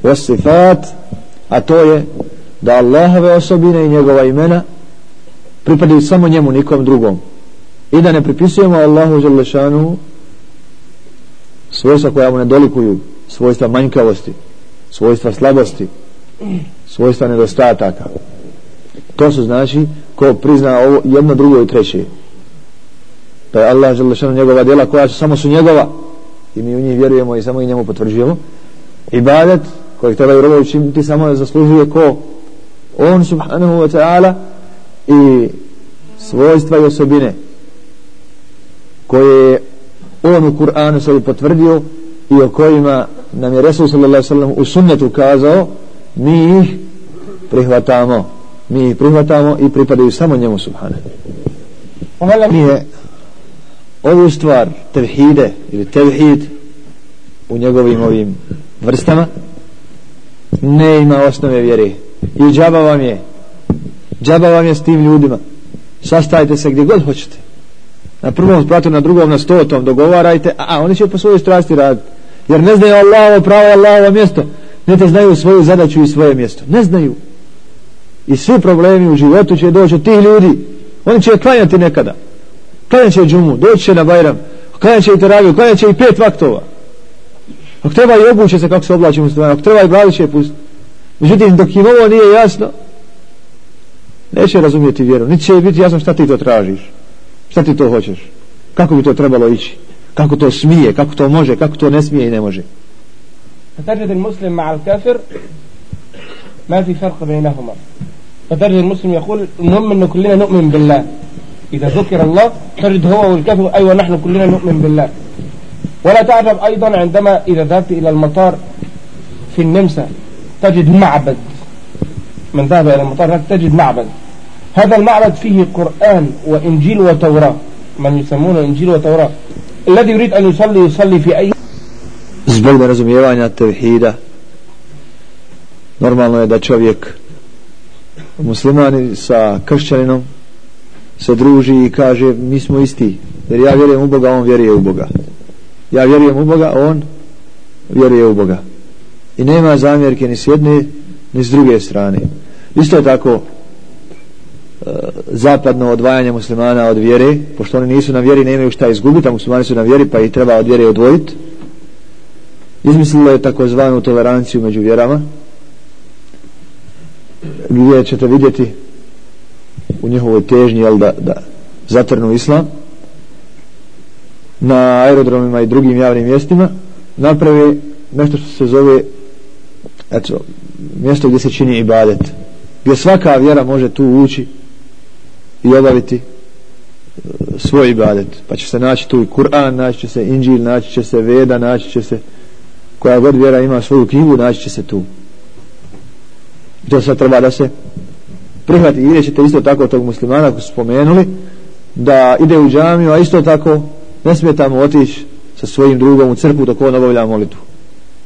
wasifat a to je da Allahove osobine i njegova imena pripadaju samo njemu nikom drugom. I da ne pripisujemo Allahu Đalešanu svojstva koja mu ne dolikuju svojstva manjkavosti svojstva slabosti svojstva nedostataka. To su znači ko prizna ovo jedno drugo i treće. Pa je Allah žele njegova djela koja su samo su njegova. I mi u njih vjerujemo i samo i njemu potvrđujemo. Ibadet kojeg trebaju robovi činiti samo zaslužuje ko? On subhanahu wa ta'ala i svojstva i osobine koje je on u Kur'anu sebi potvrdio i o kojima nam je Resul sallallahu sallam u sunnetu kazao mi ih prihvatamo. Mi ih prihvatamo i pripadaju samo njemu subhanahu mi je ovu stvar tevhide ili tevhid u njegovim ovim vrstama ne ima osnove vjere. I džaba vam je. Džaba vam je s tim ljudima. Sastajte se gdje god hoćete. Na prvom spratu, na drugom, na stotom dogovarajte, a, a oni će po svojoj strasti raditi jer ne znaju Allahovo pravo Allahovo mjesto ne te znaju svoju zadaću i svoje mjesto. Ne znaju. I svi problemi u životu će doći od tih ljudi. Oni će klanjati nekada. Klanjat će džumu, doći će na bajram klanjat će i teraviju, klanjat će i pet vaktova. Ako treba i obuće se kako se oblači muslimani ako treba i glavi će pustiti međutim dok im ovo nije jasno neće razumjeti vjeru niti će biti jasno šta ti to tražiš šta ti to hoćeš kako bi to trebalo ići. Kako to smije, kako to može kako to ne smije i ne može. فتجد المسلم مع الكافر ما في فرق بينهما. فتجد المسلم يقول المهم إن كلنا نؤمن بالله. إذا ذكر الله تجد هو والكافر أيوه نحن كلنا نؤمن بالله. ولا تعجب أيضا عندما إذا ذهبت إلى المطار في النمسا تجد معبد. من ذهب إلى المطار تجد معبد. هذا المعبد فيه قرآن وإنجيل وتوراة. من يسمونه إنجيل وتوراة. الذي يريد أن يصلي يصلي في أي zbog nerazumijevanja tevhida normalno je da čovjek muslimani sa kršćaninom se druži i kaže mi smo isti jer ja vjerujem u Boga on vjeruje u Boga ja vjerujem u Boga on vjeruje u Boga i nema zamjerke ni s jedne ni s druge strane isto je tako zapadno odvajanje muslimana od vjere pošto oni nisu na vjeri nemaju šta izgubiti a muslimani su na vjeri pa ih treba od vjere odvojiti izmislilo je takozvanu toleranciju među vjerama. Gdje ćete vidjeti u njihovoj težnji jel, da, da zatrnu islam na aerodromima i drugim javnim mjestima naprave nešto što se zove eto, mjesto gdje se čini ibadet gdje svaka vjera može tu ući i obaviti e, svoj ibadet. Pa će se naći tu i Kur'an naći će se Inđil, naći će se Veda naći će se koja god vjera ima svoju knjigu naći će se tu. To sad treba da se prihvati. I vidjet ćete isto tako tog muslimana ako su spomenuli da ide u džamiju a isto tako ne smije tamo otići sa svojim drugom u crkvu dok on obavlja molitvu.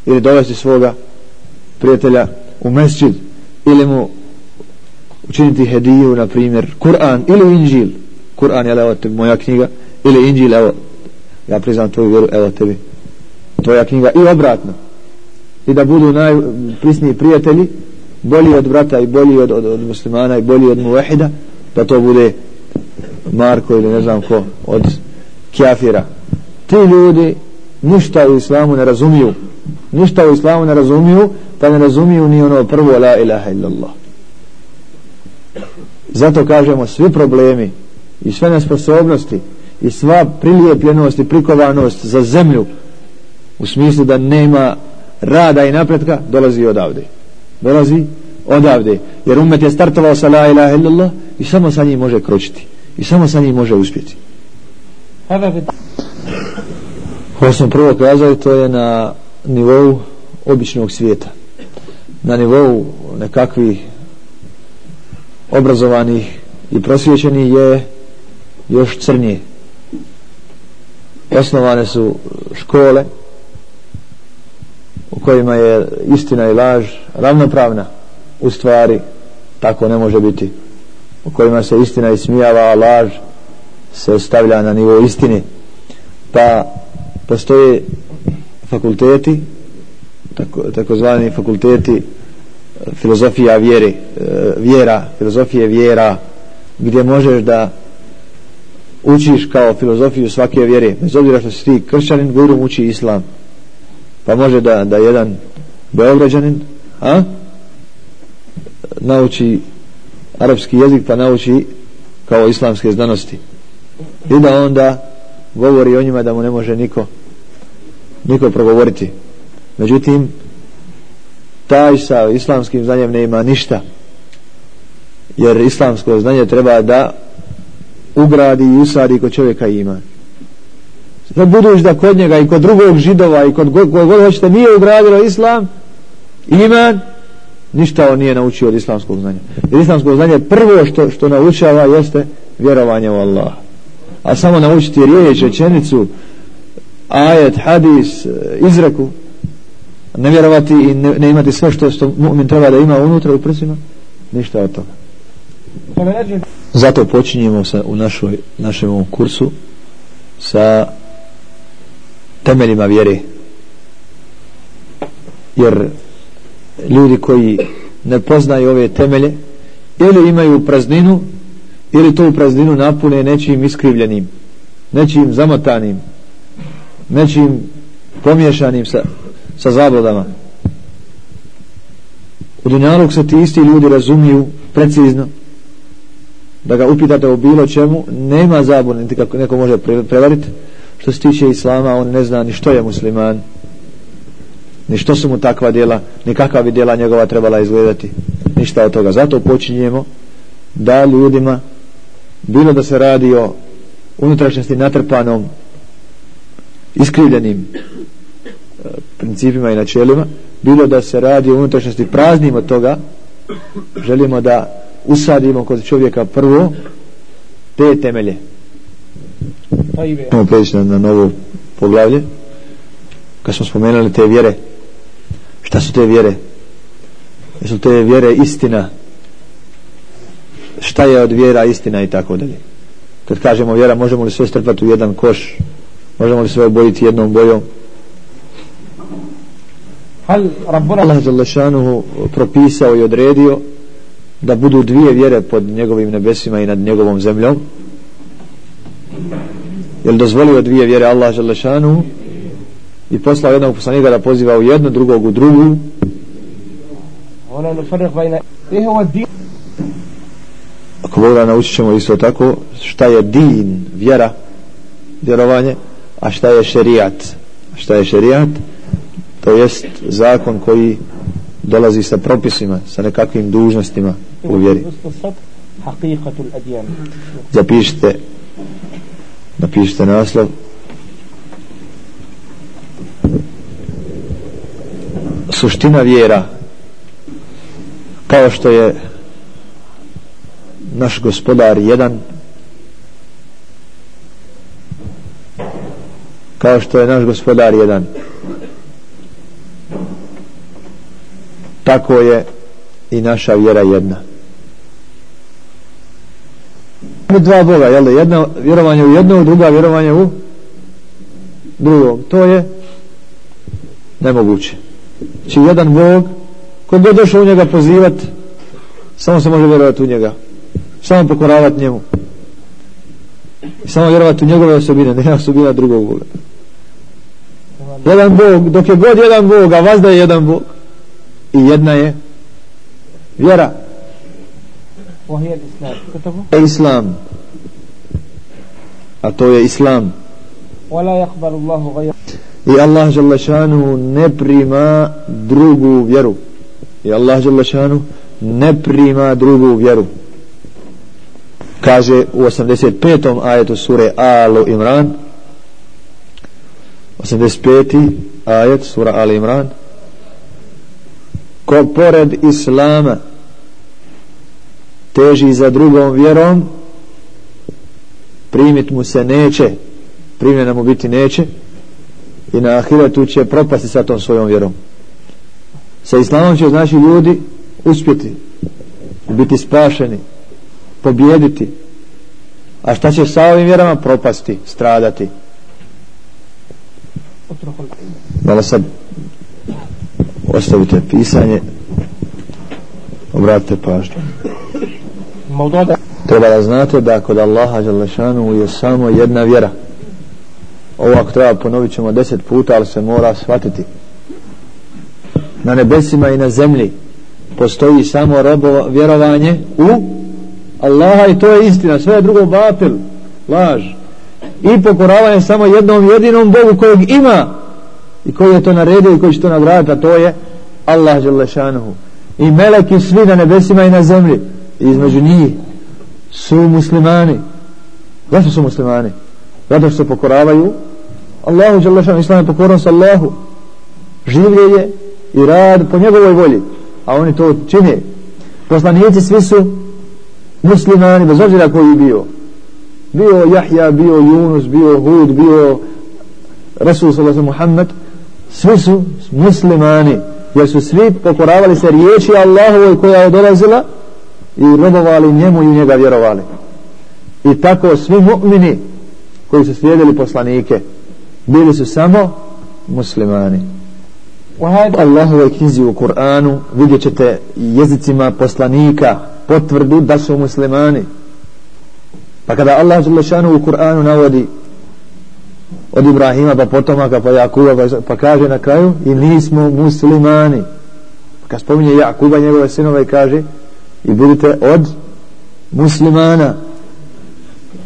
Ili dovesti svoga prijatelja u mesčid ili mu učiniti hediju, na primjer, Kur'an ili Inđil. Kur'an je, evo tebi, moja knjiga, ili Inđil, evo, ja priznam tvoju vjeru, evo tebi, tvoja knjiga, i obratno. I da budu najprisniji prijatelji, bolji od brata i bolji od, od, od muslimana i bolji od muvahida, da to bude Marko ili ne znam ko, od kjafira. Ti ljudi ništa u islamu ne razumiju. Ništa u islamu ne razumiju, pa ne razumiju ni ono prvo la ilaha illallah zato kažemo svi problemi i sve nesposobnosti i sva prilijepljenost i prikovanost za zemlju u smislu da nema rada i napretka dolazi odavde. Dolazi odavde. Jer umet je startovao sa la ilaha illallah i samo sa njim može kročiti. I samo sa njim može uspjeti. Ovo sam prvo kazao to je na nivou običnog svijeta. Na nivou nekakvih obrazovanih i prosvjećenih je još crnije osnovane su škole u kojima je istina i laž ravnopravna. U stvari tako ne može biti. U kojima se istina ismijava a laž se stavlja na nivo istine. Pa postoje fakulteti tako, takozvani fakulteti filozofija vjere, e, vjera, filozofije vjera, gdje možeš da učiš kao filozofiju svake vjere bez obzira što si ti kršćanin guru uči islam. Pa može da, da jedan beograđanin a nauči arapski jezik pa nauči kao islamske znanosti. I da onda govori o njima da mu ne može niko niko progovoriti. Međutim taj sa islamskim znanjem ne ima ništa. Jer islamsko znanje treba da ugradi i usadi kod čovjeka ima da buduš da kod njega i kod drugog židova i kod god, god hoćete nije ugradilo islam iman ništa on nije naučio od islamskog znanja. Jer islamsko znanje prvo što, što naučava jeste vjerovanje u Allah a samo naučiti riječ, rečenicu ajet, hadis e, izreku ne vjerovati i ne, ne imati sve što, što mu'min treba da ima unutra u prsima ništa od toga. Zato počinjemo sa, u našoj, našem ovom kursu sa temeljima vjere. Jer ljudi koji ne poznaju ove temelje ili imaju prazninu ili tu prazninu napune nečim iskrivljenim nečim zamotanim nečim pomješanim sa, sa zablodama u dunjalog se ti isti ljudi razumiju precizno. Da ga upitate o bilo čemu nema zabune niti kako neko može prevariti što se tiče islama on ne zna ni što je musliman. Ni što su mu takva djela ni kakva bi djela njegova trebala izgledati. Ništa od toga. Zato počinjemo da ljudima bilo da se radi o unutrašnjosti natrpanom iskrivljenim principima i načelima bilo da se radi o unutrašnjosti praznim od toga želimo da usadimo kod čovjeka prvo te temelje. Idemo preći na, na novo poglavlje. Kad smo spomenuli te vjere šta su te vjere? Jesu te vjere istina? Šta je od vjera istina i tako dalje? Kad kažemo vjera možemo li sve strpati u jedan koš? Možemo li sve obojiti jednom bojom Allah Đalešanuhu propisao i odredio da budu dvije vjere pod njegovim nebesima i nad njegovom zemljom. Je li dozvolio dvije vjere Allah Želešanu i poslao jednog poslanika da poziva u jednu, drugog u drugu? Ako Bog da naučit ćemo isto tako šta je din, vjera vjerovanje, a šta je šerijat? Šta je šerijat to jest zakon koji dolazi sa propisima sa nekakvim dužnostima u vjeri. zapišite napišite naslov. Suština vjera kao što je naš gospodar jedan kao što je naš gospodar jedan tako je i naša vjera jedna dva Boga, jel da jedna vjerovanje u jednog, druga vjerovanje u drugog. To je nemoguće. Či jedan Bog, ko god došao u njega pozivat, samo se može vjerovati u njega. Samo pokoravati njemu. I samo vjerovati u njegove osobine, ne osobina drugog Boga. Jedan Bog, dok je god jedan Bog, a vazda je jedan Bog I jedna je vjera. وهي الإسلام كتبه إسلام أتو يا إسلام ولا يقبل الله غير I Allah žele šanu ne prima drugu vjeru. I Allah žele šanu ne prima drugu vjeru. Kaže u 85. ajetu sure Alu Imran 85. ajet sura Al Imran ko pored Islama teži za drugom vjerom primit mu se neće primjena mu biti neće i na ahiretu će propasti sa tom svojom vjerom. Sa islamom će znači ljudi uspjeti biti spašeni pobjediti a šta će sa ovim vjerama? Propasti stradati. Malo sad ostavite pisanje obratite pažnju. Treba da znate da kod Allaha Đalešanu je samo jedna vjera. Ovo ako treba ponovit ćemo deset puta ali se mora shvatiti. Na nebesima i na zemlji postoji samo robovo vjerovanje u Allaha i to je istina sve je drugo batil laž. I pokoravanje samo jednom jedinom Bogu kojeg ima i koji je to naredio i koji će to nagraditi a to je Allah Đelešanuhu i meleki svi na nebesima i na zemlji. I između njih su muslimani. Zašto su muslimani? Zato što se pokoravaju Allahu Đelešanuhu islam je pokoran sa Allahu. Življenje i rad po njegovoj volji. A oni to čine. Poslanici svi su muslimani bez obzira koji bio. Bio Jahja, bio Yunus, bio Hud, bio Rasul sallallahu Muhammed svi su muslimani jer su svi pokoravali se riječi Allahovoj koja je dolazila i robovali njemu i njega vjerovali. I tako svi mu'mini koji su slijedili poslanike bili su samo muslimani. U Allahovoj knjizi u Kur'anu vidjet ćete jezicima poslanika potvrdu da su muslimani. Pa kada Allah u Kur'anu navodi od Ibrahima pa potomaka pa Jakuba pa, pa kaže na kraju i nismo muslimani. Kad spominje Jakuba njegove sinove i kaže i budite od muslimana.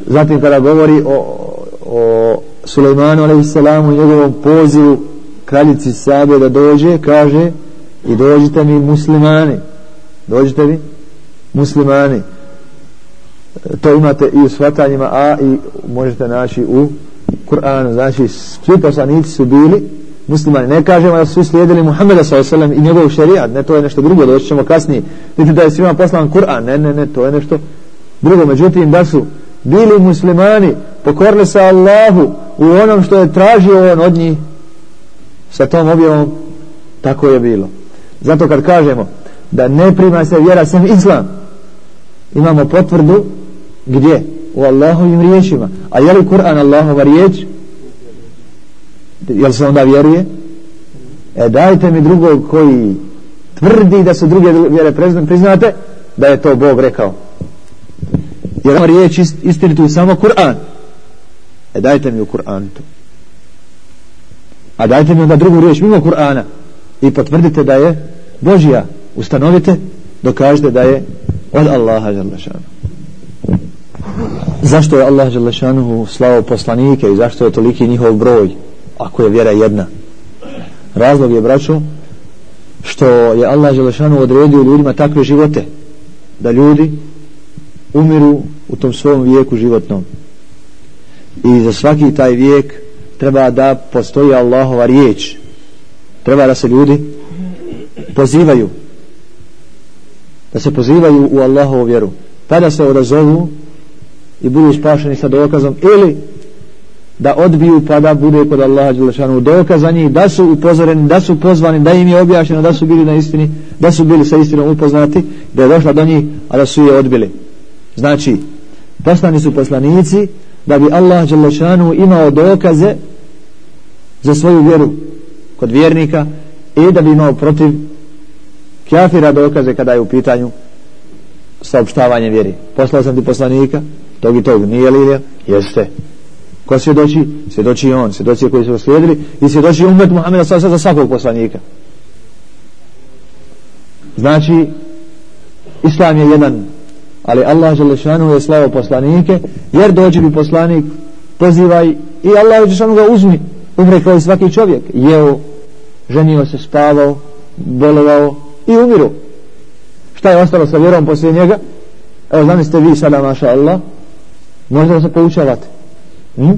Zatim kada govori o, o Sulejmanu a.s. i njegovom pozivu kraljici Sabe da dođe kaže i dođite mi muslimani. Dođite mi muslimani. To imate i u shvatanjima a i možete naći u Kur'an, znači svi poslanici su bili muslimani. Ne kažemo da su slijedili Muhammeda s.a.v. i njegov šerijat ne to je nešto drugo doći ćemo kasnije. Niti da je svima poslan Kur'an ne ne ne to je nešto drugo. Međutim da su bili muslimani pokorili se Allahu u onom što je tražio on od njih sa tom objavom tako je bilo. Zato kad kažemo da ne prima se vjera sem islam imamo potvrdu gdje? U Allahovim riječima. A je li Kur'an Allahova riječ? Jel se onda vjeruje? E dajte mi drugog koji tvrdi da su druge vjere priznate da je to Bog rekao. Jer ona riječ istinitu je samo Kur'an. E dajte mi u Kur'an to. A dajte mi onda drugu riječ mimo Kur'ana i potvrdite da je Božija. Ustanovite dokažete da je od Allaha Đalešanu zašto je Allah Želešanuhu slao poslanike i zašto je toliki njihov broj ako je vjera jedna? Razlog je braćo što je Allah Želešanu odredio ljudima takve živote da ljudi umiru u tom svom vijeku životnom. I za svaki taj vijek treba da postoji Allahova riječ. Treba da se ljudi pozivaju da se pozivaju u Allahovu vjeru. Pa da se odazovu i budu spašeni sa dokazom ili da odbiju pa da bude kod Allaha Đelešanu dokaz za njih da su upozoreni, da su pozvani da im je objašnjeno da su bili na istini da su bili sa istinom upoznati da je došla do njih a da su je odbili. Znači poslani su poslanici da bi Allah Đelešanu imao dokaze za svoju vjeru kod vjernika i da bi imao protiv kjafira dokaze kada je u pitanju saopštavanje vjeri. Poslao sam ti poslanika tog i tog. Nije li jeste. Ko svjedoči? Svjedoči on. Svjedoči koji su slijedili i svjedoči umet Muhammeda sa za svakog poslanika. Znači islam je jedan ali Allah Želešanu je slavo poslanike jer dođe bi poslanik pozivaj i Allah Želešanu ga uzmi umre kao i svaki čovjek. Jeo, ženio se, spavao bolovao i umiru. Šta je ostalo sa vjerom poslije njega? Evo zamislite vi sada maša Allah možda da se poučavate hm?